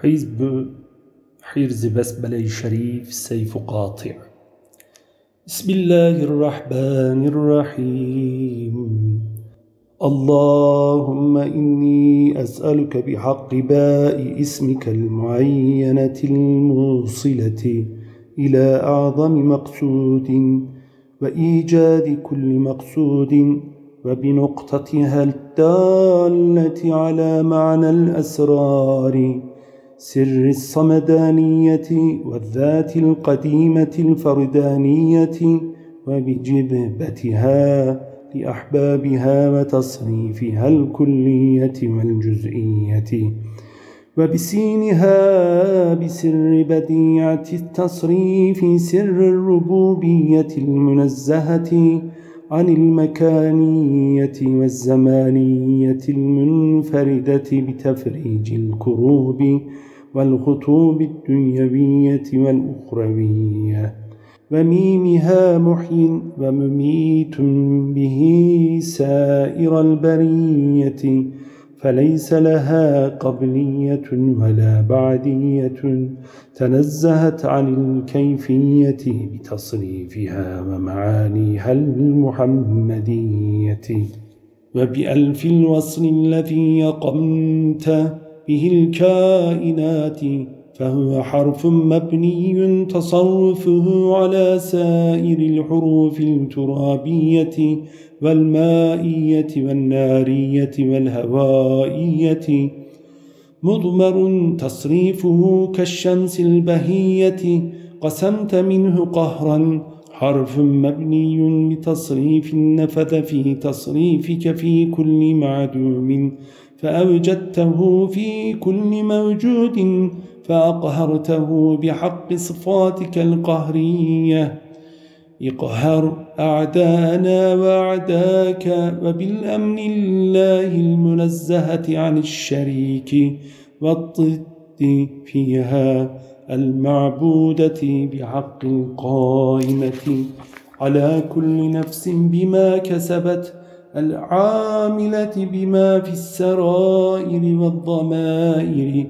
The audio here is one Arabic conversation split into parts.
حزب حرز بسبلي شريف سيف قاطع. بسم الله الرحمن الرحيم. اللهم إني أسألك بحق باء اسمك المعينة الموصلة إلى أعظم مقصود وإيجاد كل مقصود وبنقطتها الدالة على معنى الأسرار. سر الصمدانية والذات القديمة الفردانية وبجبهتها لأحبابها وتصريفها الكلية والجزئية وبسينها بسر بديعة التصريف سر الربوبية المنزهة عن المكانية والزمانية المنفردة بتفريج الكروب والخطوب الدنيوية والأخروية. وميمها محي ومميت به سائر البرية فليس لها قبلية ولا بعدية تنزهت عن الكيفية بتصريفها ومعانيها المحمدية. وبألف الوصل الذي يقمت به الكائنات فهو حرف مبني تصرفه على سائر الحروف الترابية والمائية والنارية والهوائية. مضمر تصريفه كالشمس البهية. قسمت منه قهرا. حرف مبني بتصريف نفذ في تصريفك في كل معدوم. فأوجدته في كل موجود. فأقهرته بحق صفاتك القهرية. اقهر أعدانا وأعداك وبالأمن الله المنزهة عن الشريك والضد فيها المعبودة بحق القائمة. على كل نفس بما كسبت العاملة بما في السرائر والضمائر.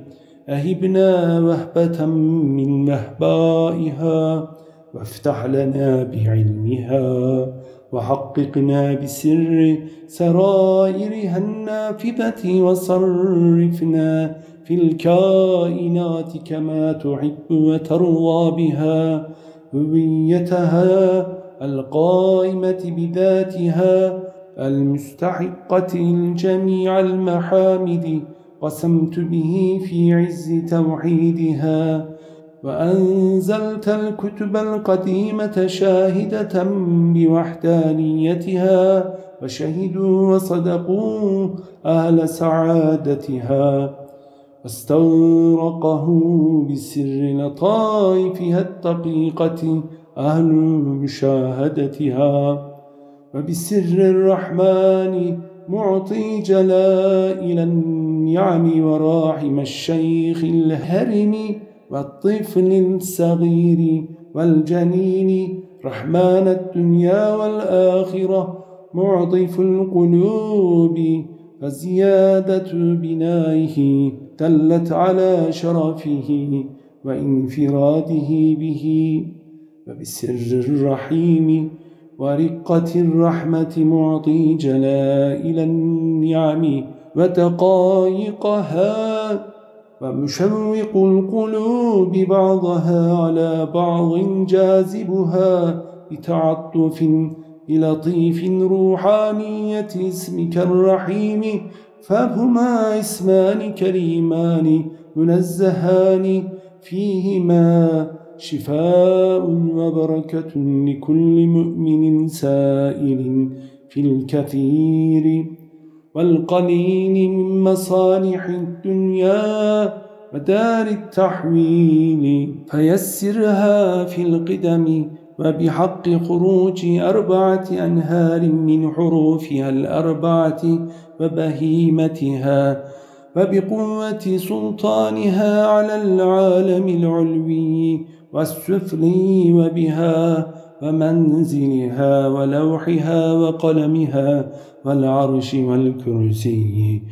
أهبنا وهبة من مهبائها وافتح لنا بعلمها وحققنا بسر سرائرها النافذة وصرفنا في الكائنات كما تحب وترضى بها. هويتها القائمة بذاتها المستحقة لجميع المحامد قسمت به في عز توحيدها وأنزلت الكتب القديمة شاهدة بوحدانيتها وشهدوا وصدقوا أهل سعادتها واستغرقه بسر لطائفها الدقيقة أهل مشاهدتها وبسر الرحمن معطي جلائل النعم وراحم الشيخ الهرم والطفل الصغير والجنين رحمن الدنيا والآخرة معطف القلوب فزيادة بنائه دلت على شرفه وانفراده به وبسر الرحيم ورقة الرحمة معطي جلائل النعم وتقايقها ومشوق القلوب بعضها على بعض جاذبها بتعطف بلطيف روحانية اسمك الرحيم. فهما اسمان كريمان منزهان فيهما شفاء وبركة لكل مؤمن سائل في الكثير والقليل من مصالح الدنيا ودار التحويل. فيسرها في القدم وبحق خروج أربعة أنهار من حروفها الأربعة وبهيمتها وبقوة سلطانها على العالم العلوي. والسفلي وبها ومنزلها ولوحها وقلمها والعرش والكرسي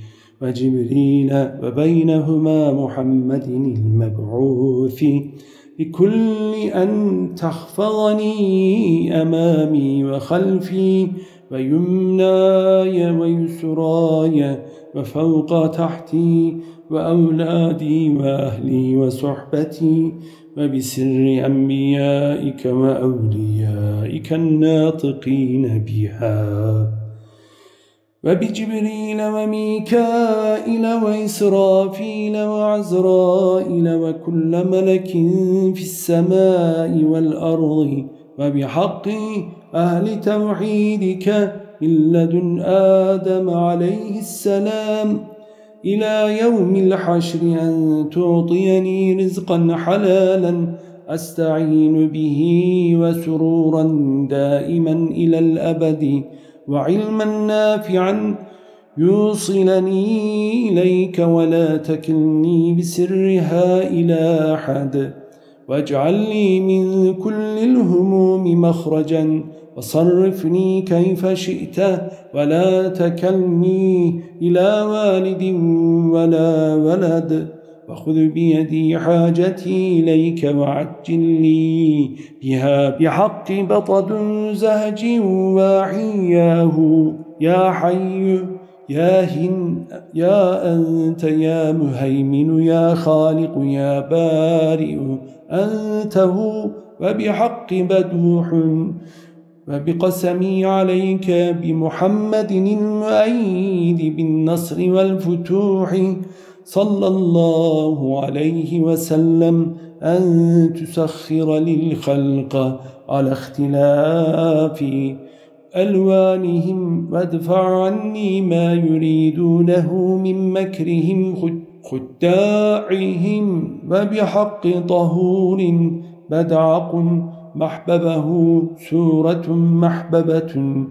وجبريل وبينهما محمد المبعوث بكل أن تحفظني أمامي وخلفي ويمناي ويسراي وفوق تحتي وأولادي وأهلي وصحبتي وبسر أنبيائك وأوليائك الناطقين بها. وبجبريل وميكائيل وإسرافيل وعزرائيل وكل ملك في السماء والأرض. وبحق أهل توحيدك من لدن آدم عليه السلام إلى يوم الحشر أن تعطيني رزقا حلالا أستعين به وسرورا دائما إلى الأبد وعلما نافعا يوصلني إليك ولا تكلني بسرها إلى أحد واجعل لي من كل الهموم مخرجا وصرفني كيف شئت ولا تكلني إلى والد ولا ولد وخذ بيدي حاجتي إليك وعجل لي بها بحق بطد زهج واحياه يا حي يا هن يا أنت يا مهيمن يا خالق يا بارئ أنت هو وبحق بدوح وبقسمي عليك بمحمد المؤيد بالنصر والفتوح صلى الله عليه وسلم أن تسخر للخلق على اختلاف ألوانهم وادفع عني ما يريدونه من مكرهم خداعهم وبحق طهور بدعق محببه سورة محببة.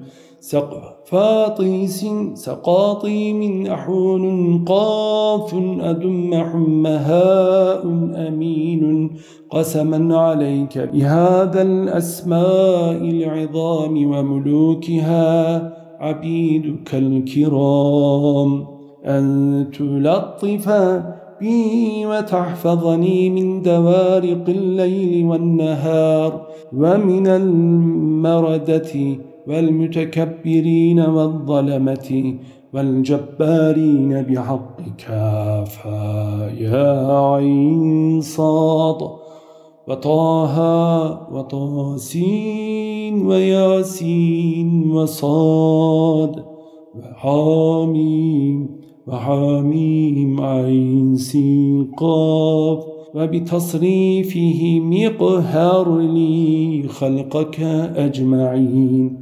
فاطيس سقاطي من أحون قاف أدم حمهاء أمين. قسما عليك بهذا الأسماء العظام وملوكها عبيدك الكرام. أن تلطف بي وتحفظني من دوارق الليل والنهار ومن المردة والمتكبرين والظلمة والجبارين بحقك يا عين صاد وطه وطاسين وياسين وصاد وحاميم وحاميم عين سين قاف وبتصريفه مقهر لي خلقك أجمعين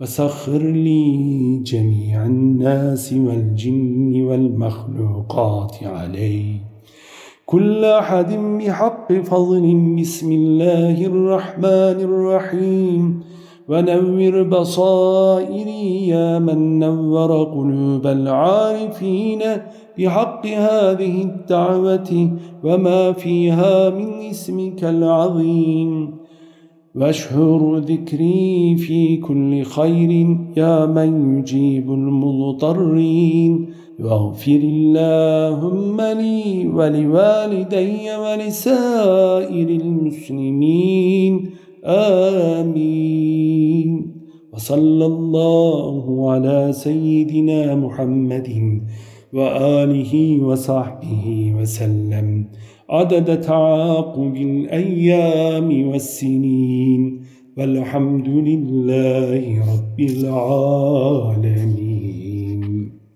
وسخر لي جميع الناس والجن والمخلوقات علي. كل أحد بحق فضل بسم الله الرحمن الرحيم ونور بصائري يا من نور قلوب العارفين بحق هذه الدعوة وما فيها من اسمك العظيم. واشهر ذكري في كل خير يا من يجيب المضطرين. واغفر اللهم لي ولوالدي ولسائر المسلمين. آمين. وصلى الله على سيدنا محمد وآله وصحبه وسلم. عدد تعاقب الأيام والسنين. والحمد لله رب العالمين.